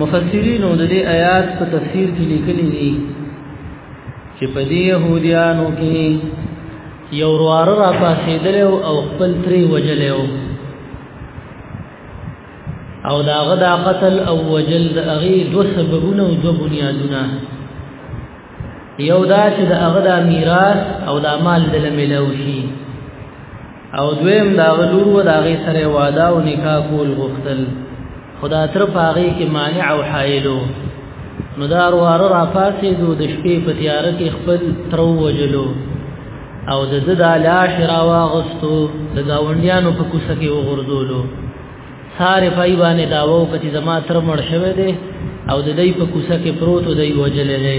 مفسرین د دې آیات په تفسیر کې لیکلي دي چې په دې يهوديانو کې یو روار را پاسېدل او خپل تری وجل او دا غدا قتل او وجل د اغي دو سببونه او دو بنیادونه یو دا چې د اغدا میراث او د مال د لملو شي او دویم دا غلور و دا غي سره واده او نکاح کول غختل خدا تر پاغي کې مانع او حائلو نو دار وار را پاسې دو د شپې په تیار کې خپل تر وجلو او د د لاش را واغستو د گاونډیانو په کوڅه کې وغورځولو ساره پای باندې داوو کتی زما تر مړ شوه دی او د دې په کوڅه کې پروت دی وجلې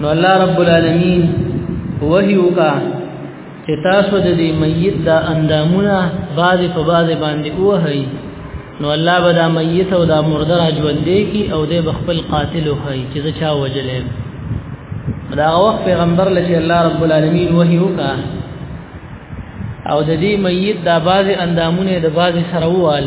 نو الله رب العالمین وحی وکا چې تاسو د دې میت دا اندامونه بعض په بعض باندې وهی نو الله به دا میت او دا مرده را ژوندې کی او دې بخپل قاتل وهی چې ځا چا وجلې دا وخت پیغمبر لچې الله رب العالمین وحی وکا او د دې میت دا بعض اندامونه د بعض سره وال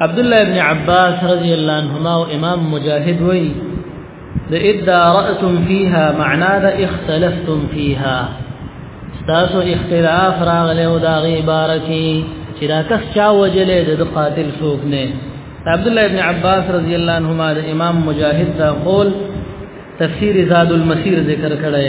عبد الله ابن عباس رضی الله عنهما او امام مجاهد وی د اذا رأتم فيها معنا د اختلفتم فيها تاسو اختلاف راغله او دا غي بارکی چې دا کس چا وجلې د قاتل څوک نه عبد الله ابن عباس رضی الله عنهما د امام مجاهد دا قول تفسیر زاد المسیر ذکر کړی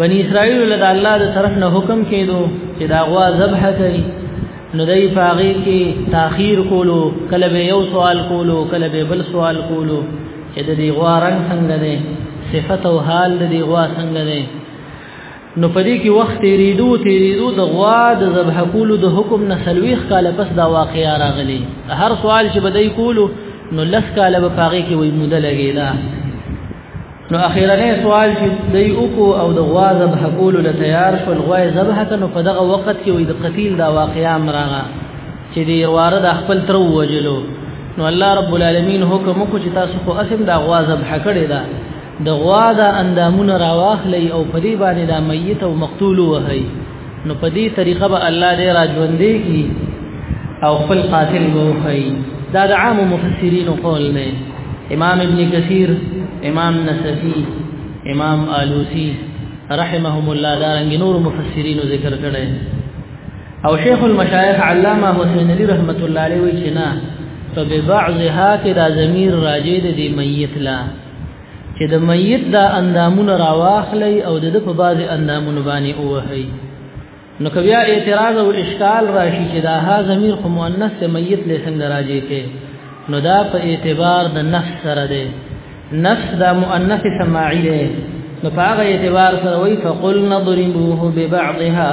بنی اسرائیل له الله د طرف نه حکم کېدو چې دا غوا ذبح کړي نو دای فاغي کې تاخير کولو کله به یو سوال کولو کله به بل سوال کولو چې د دې غوا رنگ څنګه دی صفت او حال د دې غوا څنګه دی نو پدې کې وخت تیریدو تیریدو د غوا د ذبح کولو د حکم نه سلويخ کاله پس دا واقعیا راغلی هر سوال چې بدای کولو نو لس کاله به پاغي کې وې موده لګیدا نو اخیرنه سوال چې دی اوکو او د غوا ذبح کول له تیار شو غوا ذبح کنو په دغه وخت کې وي د قتیل دا واقعیا امراغه چې دی واره د خپل تر وجلو نو الله رب العالمین حکم کو چې تاسو خو اسم دا غوا ذبح کړی دا د غوا دا اندامونه راواخلی او په دې باندې دا میت او مقتول وهي نو په دې طریقه به الله دې راځوندې کی او خپل قاتل وو هي دا د عام مفسرین قول نه امام ابن کثیر امام نسفی امام آلوسی رحمهم الله دا رنګ نور مفسرین ذکر کړي او شیخ المشایخ علامه حسین علی رحمت الله علیه وی چې نه فببعضها كده ضمير راجع دي ميت لا چې د میت دا اندامونه راواخلی او د په باز اندامونه باندې اوهي نو کبیا اعتراض او اشکال راشي چې دا ها ضمیر خو مؤنث ته میت له څنګه راځي کې نو دا په اعتبار د نفس سره دی نفس دا مؤنث سماعي دی نو په هغه اعتبار سره وی فقلنا ضربوه ببعضها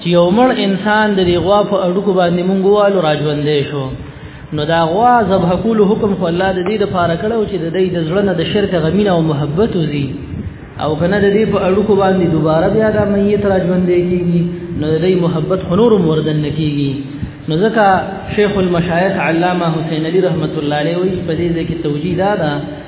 چې یو مړ انسان د غوا په اډوکو باندې مونږ والو راځوندې شو نو دا غوا ذبح کول حکم خو الله د دې لپاره کړو چې د دې د ځړه نه د شرک غمینه او محبت وزي او کنه د دې په اړوکو باندې دوباره بیا دا میت راځوندې کیږي نو د دې محبت خنور موردن نکیږي نو ځکه شیخ المشایخ علامه حسین علی رحمت الله علیه وی په دې ځکه توجیه دا ده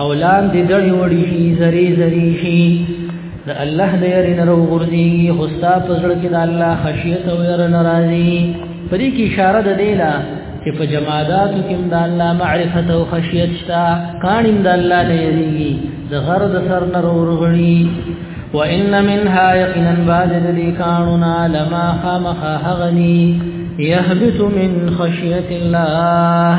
او لاندې دړي وړي شي زری زری شي د الله د یری نه وګرځي خوستا په زړه کې د الله خشیت او ير ناراضي پرې کې اشاره ده دیلا چې په جمادات کې د الله معرفت او خشیت شتا کانیم د الله نه یریږي د غر د سر نه ورغړي وان منها یقینا بعد ذی کانونا لما خامخ هغنی يهبط من خشية الله